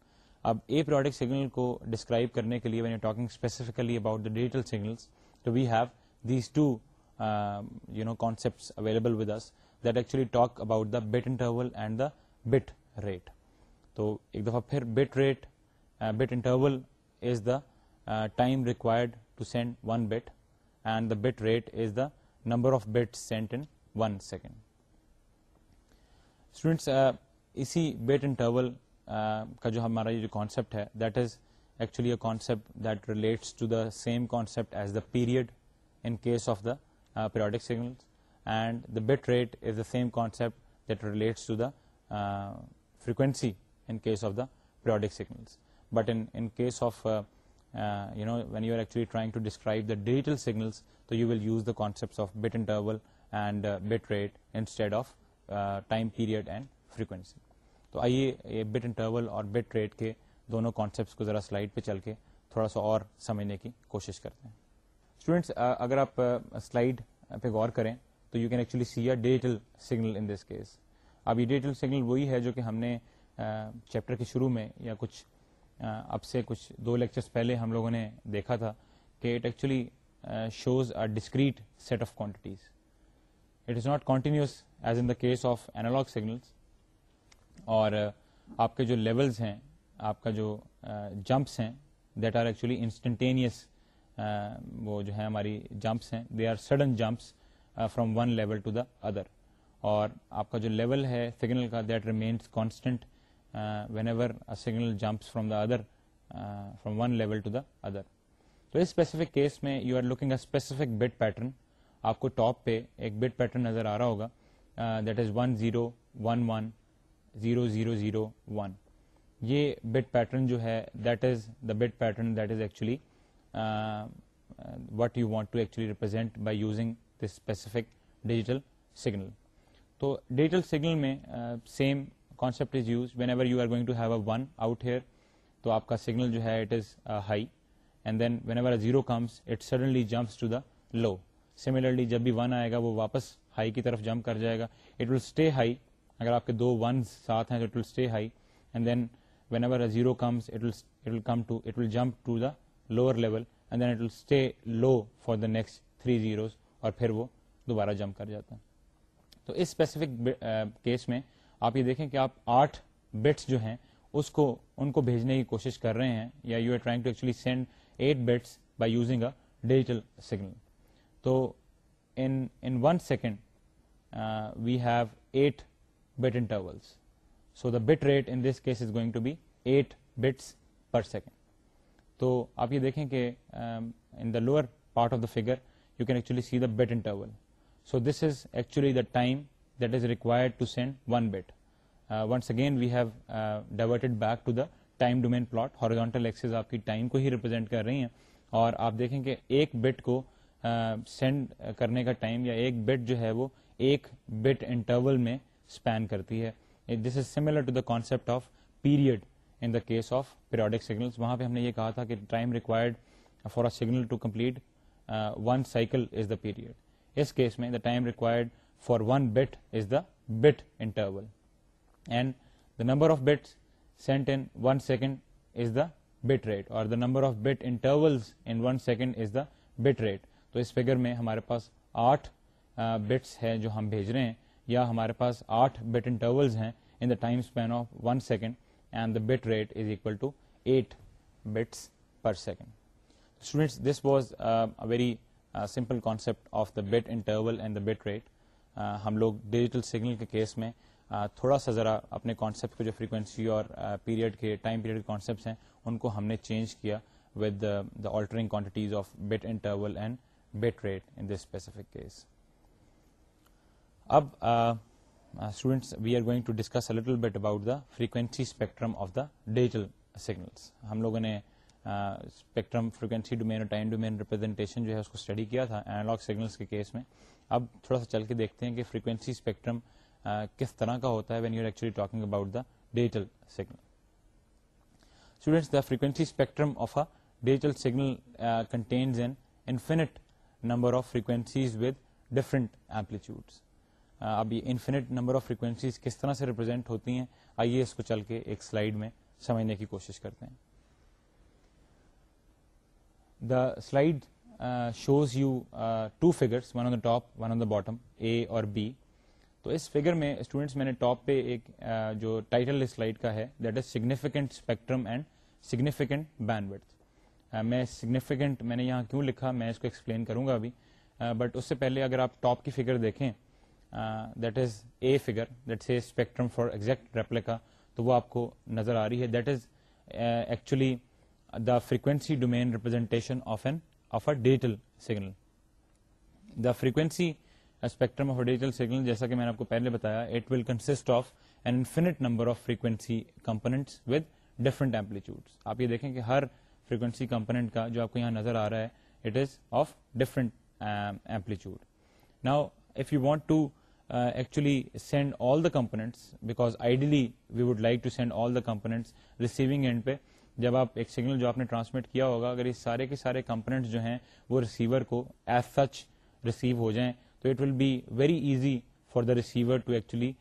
اب a product signal کو describe کرنے کے لیے when you talking specifically about the digital signals تو we have these two you know concepts available with us that actually talk about the bit interval and the bit rate تو ایک دفعہ پھر bit rate بیٹرولڈ to send one bit and the bit rate is the number of bits sent انکینڈ students اسی bit ان کا جو ہمارا جو کانسیپٹ ہے concept that relates period of the periodic signal and the bit rate is the same concept that relates signal but in case of you know when you are actually trying to describe the digital signals تو you will use the concept of bit interval and bit rate instead of time period and frequency تو آئیے bit interval اور bit rate کے دونوں concepts کو ذرا slide پہ چل کے تھوڑا سا اور سمجھنے کی کوشش کرتے ہیں اسٹوڈینٹس اگر آپ سلائڈ پہ غور کریں تو یو کین ایکچولی سی یا digital signal in this case اب یہ ڈیجیٹل سگنل وہی ہے جو کہ ہم نے چیپٹر کے شروع میں یا کچھ اب سے کچھ دو لیکچرس پہلے ہم لوگوں نے دیکھا تھا کہ it actually shows a discrete set of quantities it is not continuous as in the case of analog signals اور آپ کے جو لیولس ہیں آپ کا جو جمپس ہیں دیٹ آر ایکچولی انسٹنٹینیس وہ جو ہے ہماری جمپس ہیں they are sudden jumps from one level to the other اور آپ کا جو لیول ہے سگنل کا that remains constant whenever signal jumps from the other from one level to the other تو اس اسپیسیفک کیس میں you are looking a specific bit pattern آپ کو ٹاپ پہ ایک بٹ پیٹرن نظر آ رہا ہوگا that is one zero one one zero zero zero one یہ بٹ پیٹرن جو ہے that is the bit pattern that is actually what you want to actually represent by using this specific digital signal تو digital signal میں same آپ کا signal جو ہے لو similarly uh, جب بھی ون آئے گا وہ واپس ہائی کی طرف جمپ کر جائے گا آپ کے دو ونز ساتھ ہیں lower level low for the next three zeros اور پھر وہ دوبارہ جمپ کر جاتا تو اسپیسیفک کیس uh, میں آپ یہ دیکھیں کہ آپ آٹھ بٹس جو ہیں اس کو ان کو بھیجنے کی کوشش کر رہے ہیں یا you are trying to actually send eight bits by using a digital signal تو in one second we have eight bit intervals so the bit rate in this case is going to be eight bits per second تو آپ یہ دیکھیں کہ in the lower part of the figure you can actually see the bit interval so this is actually the time آپ کی کو ہی represent کر رہی ہیں اور آپ دیکھیں کہ ایک بٹ کو سینڈ کرنے کا ٹائم یا ایک بٹ جو ہے وہ ایک بٹ انٹرول میں اسپین کرتی ہے this is similar to the the concept of of period in case periodic وہاں پہ ہم نے یہ کہا تھا کہ time time required required for a signal to complete one cycle is the the period اس کیس میں for want is the bit and the number of sent second is that rate اور ہمارے پاس بٹس ہیں جو ہم بھیج رہے ہیں یا ہمارے پاس آٹھ second students this very simple concept of the the bit rate ہم لوگ ڈیجیٹل سگنل کے کیس میں تھوڑا سا ذرا اپنے کانسیپٹ کو جو فریکوینسی اور پیریڈ کے ٹائم پیریڈ کے کانسیپٹس ہیں ان کو ہم نے چینج کیا with the altering quantities of bit interval and bit rate in this specific case اب students we are going to discuss little bit about the frequency spectrum of the digital signals ہم لوگوں نے spectrum frequency domain اور time domain representation جو ہے اس کو study کیا تھا اینالاگ سگنلس کے کیس میں اب تھوڑا سا چل کے دیکھتے ہیں کہ فریکوینسی اسپیکٹرم کس طرح کا ہوتا ہے when you actually talking about the digital signal students the frequency spectrum of a digital signal contains an infinite number of frequencies with different amplitudes اب یہ انفینٹ نمبر آف فریکوینسیز کس طرح سے ریپرزینٹ ہوتی ہیں آئیے اس کو چل کے ایک سلائیڈ میں سمجھنے کی کوشش کرتے ہیں the slide shows you two figure one on the top one of the bottom A اور بی تو اس فگر میں اسٹوڈینٹس میں نے ٹاپ پہ ایک uh, جو ٹائٹل سلائڈ کا ہے that is significant spectrum and significant bandwidth میں سگنیفیکینٹ میں نے یہاں کیوں لکھا میں اس کو ایکسپلین کروں گا ابھی بٹ uh, اس سے پہلے اگر آپ ٹاپ کی فگر دیکھیں that is a figure that سے اسپیکٹرم فار ایگزیکٹ ریپلیکا تو وہ آپ کو نظر آ رہی ہے that is actually the frequency domain representation of an of a digital signal the frequency spectrum of digital signal جیسا کہ میں نے آپ کو پہلے بتایا it will consist of an infinite number of frequency components آپ یہ دیکھیں کہ ہر فریکوینسی کمپونیٹ کا جو آپ کو یہاں نظر آ رہا ہے it is of different amplitude now if you want to actually send all the components because ideally we would like to send all the component receiving end پہ جب آپ ایک سگنل جو آپ نے ٹرانسمٹ کیا ہوگا اگر یہ سارے کے سارے کمپونیٹ جو ہیں وہ ریسیور کو ایز سچ ریسیو ہو جائیں تو it will be very easy for the receiver to actually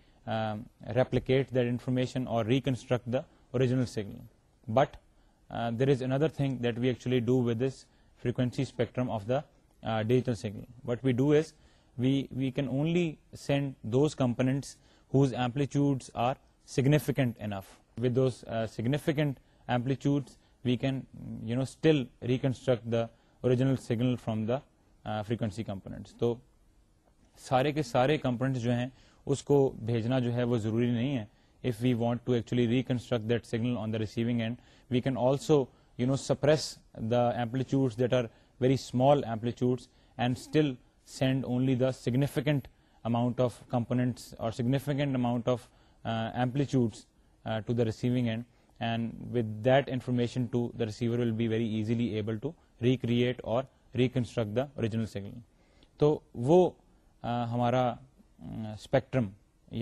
replicate that information اور reconstruct the original signal but there is another thing that we actually do with this frequency spectrum of the digital signal what we do is we we can only send those components whose amplitudes are significant enough with those significant amplitudes we can you know still reconstruct the original signal from the frequency components تو سارے کے سارے کمپنیٹس جو ہیں اس کو بھیجنا جو ہے وہ ضروری نہیں ہے if we want to actually reconstruct that signal on the receiving end we can also you know suppress the amplitudes that are very small amplitudes and still send only the significant amount of components اور significant amount of amplitudes to the receiving end and with that information to the receiver will be very easily able to recreate اور reconstruct the original signal تو وہ ہمارا spectrum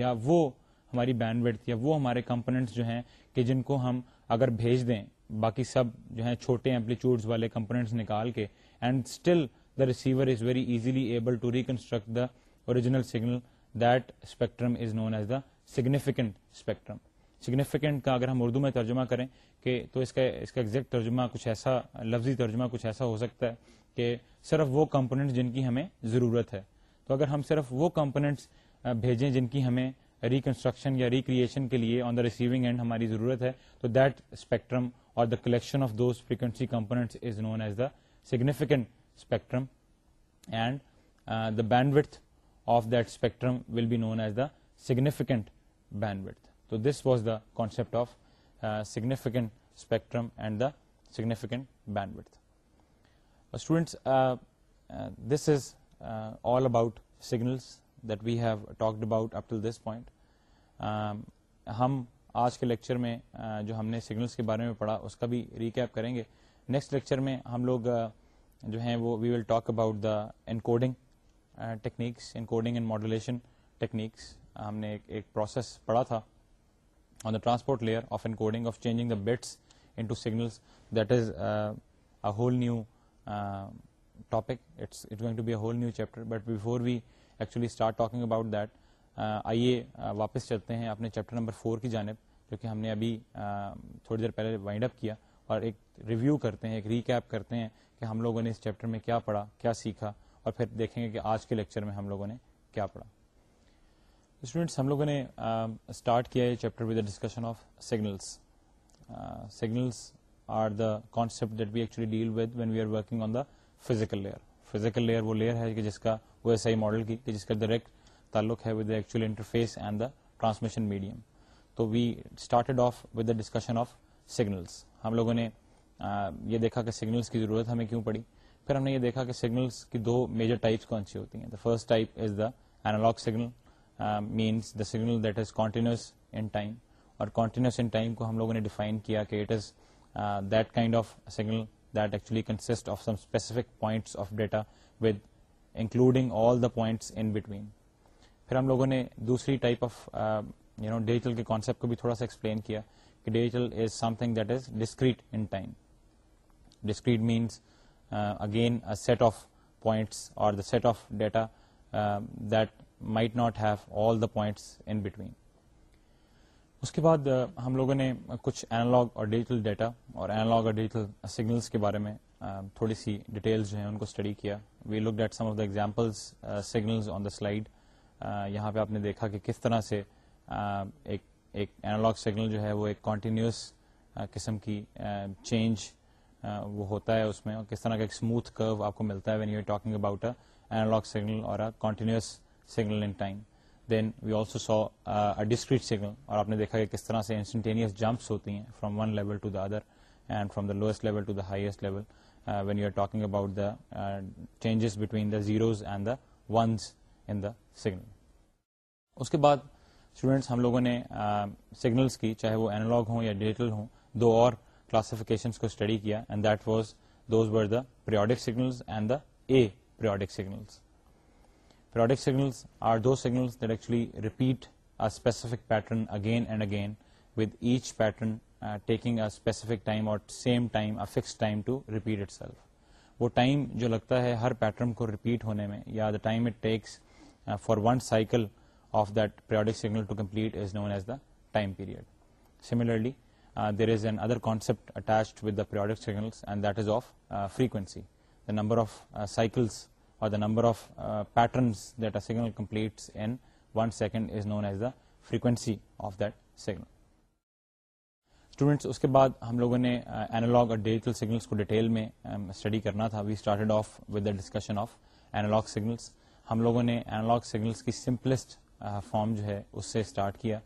یا وہ ہماری bandwidth یا وہ ہمارے کمپوننٹس جو ہیں کہ جن کو ہم اگر بھیج دیں باقی سب جو ہیں چھوٹے اپلیٹوڈ والے کمپوننٹس نکال کے and still the receiver is very easily able to reconstruct the original signal that spectrum is known as the significant spectrum significant کا اگر ہم اردو میں ترجمہ کریں کہ تو اس کا اس کا ایگزیکٹ ترجمہ کچھ ایسا لفظی ترجمہ کچھ ایسا ہو سکتا ہے کہ صرف وہ کمپوننٹس جن کی ہمیں ضرورت ہے تو اگر ہم صرف وہ کمپوننٹس بھیجیں جن کی ہمیں ریکنسٹرکشن یا ریکریشن کے لیے آن دا ریسیونگ اینڈ ہماری ضرورت ہے تو دیٹ اسپیکٹرم اور the collection of those frequency components is known as the significant spectrum and the bandwidth of that spectrum will be known as the significant bandwidth تو this was the concept of significant spectrum and the significant band students this is all about signals that we have talked about up to this point ہم آج کے lecture میں جو ہم نے signals کے بارے میں پڑھا اس کا بھی ریکیپ کریں گے نیکسٹ لیکچر میں ہم لوگ جو ہیں وہ we will talk about the encoding techniques encoding and modulation techniques ہم نے ایک پروسیس پڑھا تھا on the transport layer of and coding of changing that's signal that is a whole new topic but before we actually آئیے واپس چلتے ہیں اپنے چیپٹر نمبر فور کی جانب جو کہ ہم نے ابھی تھوڑی دیر پہلے وائنڈ اپ کیا اور ایک ریویو کرتے ہیں ایک ریکیپ کرتے ہیں کہ ہم لوگوں نے اس چیپٹر میں کیا پڑھا کیا سیکھا اور پھر دیکھیں گے کہ آج کے لیکچر میں ہم لوگوں نے کیا پڑھا اسٹوڈینٹس ہم لوگوں نے اسٹارٹ کیا ہے chapter with the discussion of signals signals are the concept that we actually deal with when we are working on the physical layer physical layer وہ لیئر ہے کہ جس کا او ایس آئی ماڈل کی جس کا ڈائریکٹ تعلق ہے with the actual interface and the transmission medium تو we started off with the discussion of signals ہم لوگوں نے یہ دیکھا کہ سگنلس کی ضرورت ہمیں کیوں پڑی پھر ہم نے یہ دیکھا کہ سگنلس کی دو میجر ٹائپس کون سی ہوتی ہیں the first type is the analog signal means the signal that is continuous in time اور کانٹینیوس ان ٹائم کو ہم لوگوں نے ڈیفائن کیا کہ it is that kind of signal that actually consist of of some specific data with including all the points in between پھر ہم لوگوں نے دوسری type of you know digital کے کانسیپٹ کو بھی تھوڑا سا ایکسپلین کیا کہ digital is something that is discrete in time discrete means again set of points اور the set of data that might not have all the points in between اس کے بعد ہم لوگوں نے کچھ اینالاگ اور ڈیجیٹل ڈیٹا اور اینالاگ اور ڈیجیٹل سگنلس کے بارے میں تھوڑی سی ڈیٹیلز جو ہیں ان کو اسٹڈی کیا we look that some of the examples signals on the slide یہاں پہ آپ نے دیکھا کہ کس طرح سے ایک ایک اینالاگ سگنل جو ہے وہ قسم کی چینج وہ ہوتا ہے اس میں کس طرح کا ایک اسموتھ کرو آپ کو ملتا ہے when you talking about analog signal اور signal in time then we also saw discrete signal اور آپ نے دیکھا کہ کس طرح سے انسٹنٹینیس جمپس ہوتی ہیں from one level to the other and from the lowest level to the highest level when you are talking about the changes between the zeros and the ones in the signal اس کے بعد students ہم لوگوں نے signals کی چاہے وہ analog ہوں یا ڈیجیٹل ہوں دو اور کلاسیفیکیشنس کو اسٹڈی کیا and that was those periodic signal and the purse periodic signals are those signals that actually repeat a specific pattern again and again with each pattern uh, taking a specific time or same time, a fixed time to repeat itself. وہ time جو لگتا ہے ہر pattern کو repeat ہونے میں یا the time it takes for one cycle of that periodic signal to complete is known as the time period similarly there is N other concept attached with the periodic signals and that is of frequency the number of cycles the number of patterns that are signal complete in one second is known as the frequency of that signal students اس کے بعد ہم لوگوں نے analogue اور digital signals کو detail میں study کرنا تھا we started off with the discussion of analog signals ہم لوگوں نے اینالاگ سگنلس کی سمپلسٹ فارم جو ہے اس سے اسٹارٹ کیا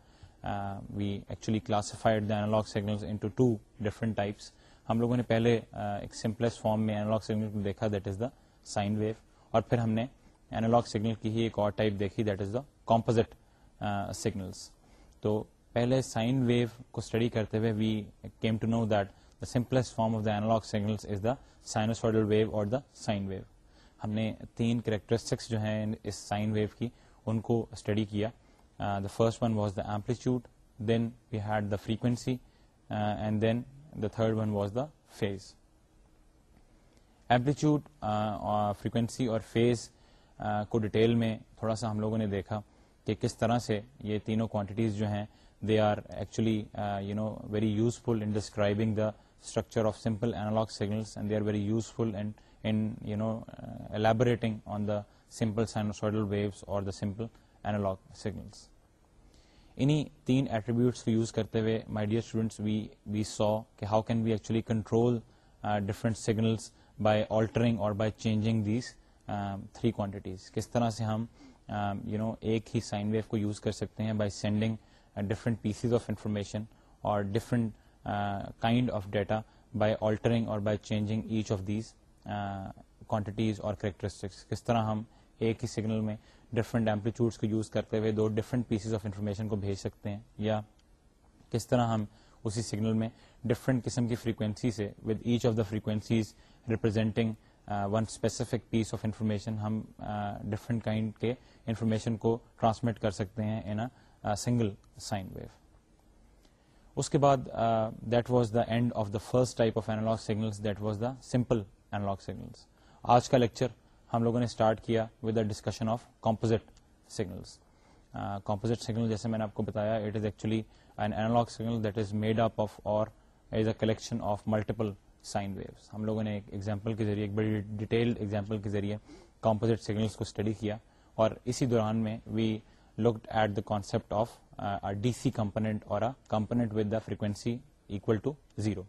we actually classified the analog signal into two different types ہم لوگوں نے پہلے ایک سمپلسٹ فارم میں اینالاگ سگنل کو دیکھا that is the sine wave اور پھر ہم نے اینالگ سگنل کی ہی ایک اور ٹائپ دیکھی that is the composite signals تو پہلے سائن ویو کو اسٹڈی کرتے ہوئے we came to know that the simplest form of the analog signals is the sinusoidal wave اور دا سائن ویو ہم نے تین کریکٹرسٹکس جو ہیں اس سائن ویو کی ان کو اسٹڈی کیا the first one was the amplitude then we had the frequency and then the third one was the phase amplitude frequency اور فیز کو ڈیٹیل میں تھوڑا سا ہم لوگوں نے دیکھا کہ کس طرح سے یہ تینوں کوانٹیٹیز جو ہیں they are actually you know very useful in describing the structure of simple analog signals and they are very useful in you know elaborating on the simple sinusoidal waves اور دا سمپل اینالاگ سگنلس انہی تین attributes کو use کرتے ہوئے my dear students we we saw کہ how can we actually control different signals by altering اور by changing these three quantities کس طرح سے ہم یو um, نو ایک ہی سائن ویو کو یوز کر سکتے ہیں by sending different pieces of information اور different kind of data by altering اور by changing each of these quantities اور کریکٹرسٹکس کس طرح ہم ایک ہی سگنل میں ڈفرنٹ ایمپلیٹیوڈس کو یوز کرتے ہوئے دو ڈفرنٹ پیسز آف انفارمیشن کو بھیج سکتے ہیں یا کس طرح ہم اسی سگنل میں ڈفرنٹ قسم کی فریکوینسی سے with each of the frequencies representing one specific piece of information ہم ڈفرنٹ کائنڈ کے انفارمیشن کو ٹرانسمٹ کر سکتے ہیں ان سنگل سائن ویو اس کے بعد that was the end of the first type of analog signal simple analog signals آج کا لیکچر ہم لوگوں نے اسٹارٹ کیا with the discussion of composite signal جیسے میں نے آپ کو بتایا it is actually an analog signal that is made up of اور is a collection of multiple sine waves ہم لوگوں نے ایک ایگزامپل کے ذریعے ایک بڑی ڈیٹیلڈ ایگزامپل کے ذریعے کمپوزٹ سگنلس کو اسٹڈی کیا اور اسی دوران میں we looked at the concept of D C component اور component with the frequency equal to zero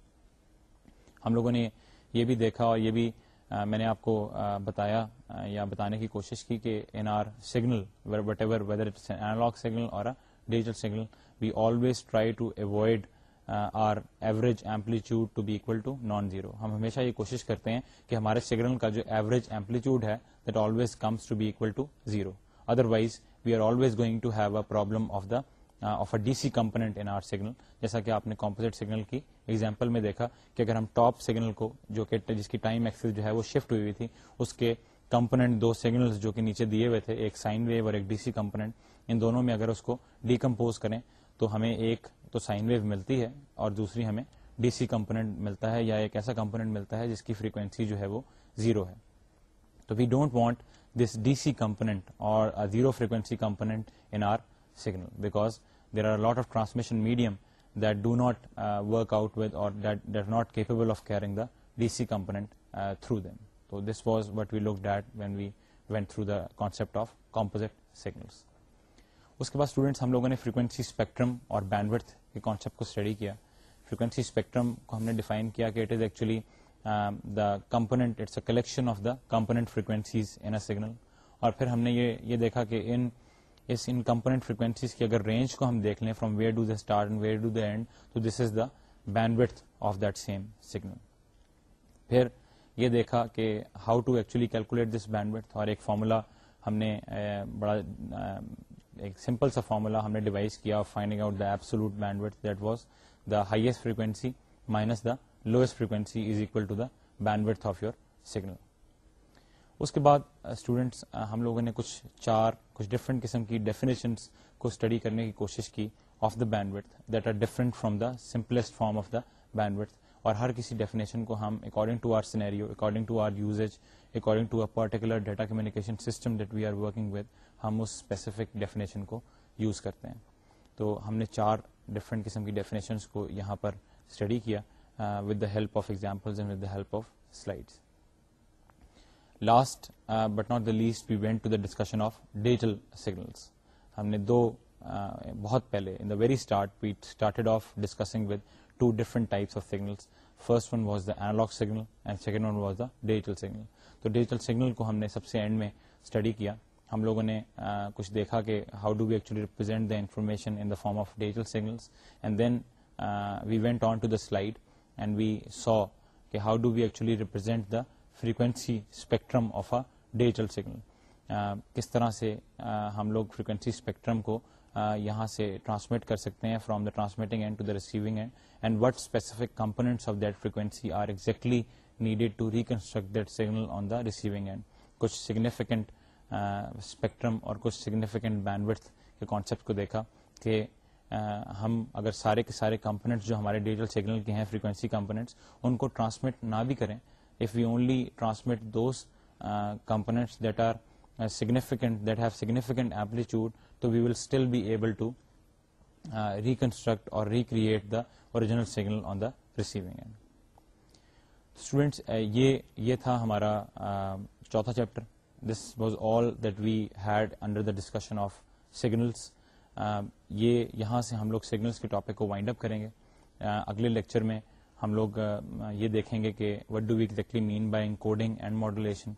ہم لوگوں نے یہ بھی دیکھا اور یہ بھی uh, میں نے آپ کو uh, بتایا uh, یا بتانے کی کوشش کی کہ in our signal whatever whether it's an analog signal اور digital signal we always try to avoid our average amplitude to be equal to non zero ہم ہمیشہ یہ کوشش کرتے ہیں کہ ہمارے سگنل کا جو ایوریج ایمپلیٹیوڈ ہے that always always comes to to to be zero otherwise we are going have a problem of the of a D C component in our signal جیسا کہ آپ نے کمپوزٹ سگنل کی example میں دیکھا کہ اگر ہم ٹاپ سگنل کو جو کہ جس کی ٹائم ایکسس جو ہے وہ شفٹ ہوئی ہوئی تھی اس کے کمپونیٹ دو سگنل جو کہ نیچے دیے ہوئے تھے ایک سائن ویو اور ایک ڈی سی کمپونیٹ ان دونوں میں اگر اس کو ڈیکمپوز کریں تو ہمیں ایک تو سائن ویو ملتی ہے اور دوسری ہمیں ڈی سی کمپونیٹ ملتا ہے یا ایک ایسا کمپونیٹ ملتا ہے جس کی فریکوینسی جو ہے وہ زیرو ہے تو we don't want this D C component اور zero frequency component in our signal because there are lot of transmission medium that do not work out with اور that capable of carrying the D C component through them تو this was what we look that when we went through the concept of composite signals اس کے بعد students ہم لوگوں نے frequency spectrum اور band worth کے کانسیپٹ کو اسٹڈی کیا فریکوینسی اسپیکٹرم کو ہم نے ڈیفائن کیا کہ it is actually the the component component it's a collection of frequencies in a signal اور پھر ہم نے یہ یہ دیکھا کہ ان ان اس کمپوننٹ فریکوینسیز کی اگر رینج کو ہم دیکھ لیں from where do the start and where do the end تو this is the band worth of that same signal پھر یہ دیکھا کہ how to actually calculate this band اور ایک فارمولا ہم نے بڑا ایک سمپل سا فارمولا ہم نے ڈیوائز کیا finding out the solute band was the highest frequency minus the the lowest frequency is equal to band of your signal اس کے بعد اسٹوڈینٹس ہم لوگوں نے کچھ چار کچھ ڈفرنٹ قسم کی ڈیفینیشنس کو اسٹڈی کرنے کی کوشش کی of the the band that are different from simplest form of the band Wade اور ہر کسی ڈیفینیشن کو ہم according to our scenario according to our usage according to a particular data communication system that we are working with ہم اس specific definition کو use کرتے ہیں تو ہم نے چار ڈفرینٹ قسم کی ڈیفینیشنس کو یہاں پر اسٹڈی کیا with the help of examples and with the help of slides last but not the least we went to the discussion of digital signals ہم نے دو بہت پہلے in the very start we started off of discussing with two different types signals first one was the analog signal and second one was the digital signal تو digital signal کو ہم نے سب سے اینڈ میں اسٹڈی کیا ہم لوگوں نے کچھ دیکھا کہ how do we actually represent the information in the form of digital signals and then we went on to the slide and we saw کہ how do we actually represent the frequency spectrum of a digital signal کس طرح سے ہم لوگ frequency spectrum کو یہاں سے transmit کر سکتے ہیں from the transmitting end to the receiving end and what specific components of that frequency are exactly needed to reconstruct that signal on the receiving end کچھ سگنیفیکنٹ اسپیکٹرم اور کچھ significant band کے concept کو دیکھا کہ ہم اگر سارے کے سارے کمپوننٹس جو ہمارے ڈیجیٹل سگنل کے ہیں فریکوینسی کمپوننٹس ان کو ٹرانسمٹ نہ بھی کریں if you only transmit those components that are significant that have significant amplitude تو we will still be able to reconstruct اور recreate the original signal on the receiving end students یہ تھا ہمارا چوتھا chapter this was all that we had under the discussion of signals یہ یہاں سے ہم لوگ سگنلس کے ٹاپک کو وائنڈ اپ کریں گے اگلے لیکچر میں ہم لوگ یہ دیکھیں گے کہ what do we exactly mean by in and modulation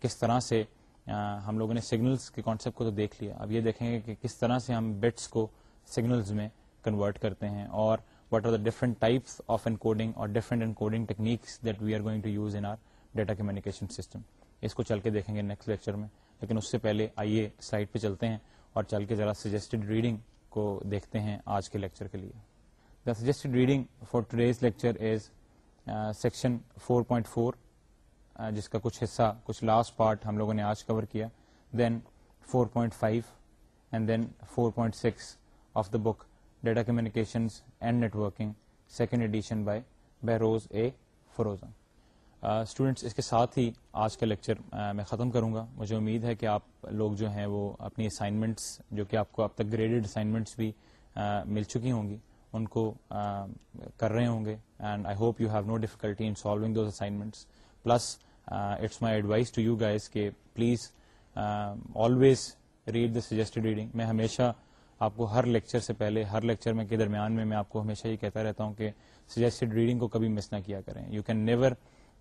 کس طرح سے ہم لوگوں نے سگنلس کے کانسیپٹ کو تو دیکھ لیا اب یہ دیکھیں گے کہ کس طرح سے ہم بٹس کو سگنلز میں کنورٹ کرتے ہیں اور what are the different types of encoding coding اور different encoding techniques that we are going to use in our data communication system اس کو چل کے دیکھیں گے نیکسٹ لیکچر میں لیکن اس سے پہلے آئیے سائٹ پہ چلتے ہیں اور چل کے ذرا سجیسٹڈ ریڈنگ کو دیکھتے ہیں آج کے لیکچر کے لیے the suggested reading for today's lecture is section 4.4 جس کا کچھ حصہ کچھ لاسٹ پارٹ ہم لوگوں نے آج کور کیا then 4.5 point five and then four point six of the book data communications and networking second edition by Behrouz A Forouzan students اس کے ساتھ ہی آج کا لیکچر میں ختم کروں گا مجھے امید ہے کہ آپ لوگ جو ہیں وہ اپنی اسائنمنٹس جو کہ آپ کو اب تک گریڈڈ اسائنمنٹس بھی مل چکی ہوں گی ان کو کر رہے ہوں گے and I hope you have no difficulty in solving those assignments plus it's my advice to you guys کہ please always read the suggested reading میں ہمیشہ آپ کو ہر لیکچر سے پہلے ہر لیکچر میں کے درمیان میں میں آپ کو ہمیشہ یہ کہتا رہتا ہوں کہ سجیسٹڈ ریڈنگ کو کبھی مس نہ کیا کریں you can never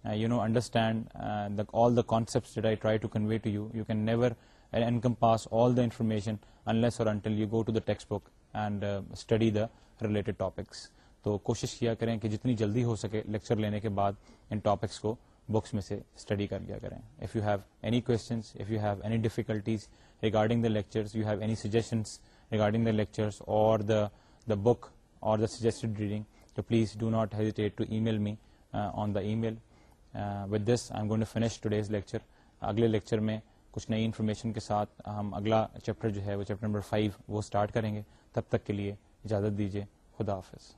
uh, you know understand uh, the, all the concepts that I try to convey to you you can never uh, encompass all the information unless or until you go to the textbook and uh, study the related topics تو کوشش کیا کریں کہ جتنی جلدی ہو سکے lecture لینے کے بعد ان ٹاپکس کو بکس میں سے اسٹڈی کر لیا کریں if you have any questions if you have any difficulties regarding the lectures you have any suggestions regarding the lectures اور دا دا بک اور دا سجیسٹڈ ریڈنگ تو please do not hesitate to email me on the email with this I finish today's lecture اگلے lecture میں کچھ نئی information کے ساتھ ہم اگلا چیپٹر جو ہے وہ چیپٹر نمبر فائیو وہ اسٹارٹ کریں گے تب تک کے لیے اجازت دیجیے خدا حافظ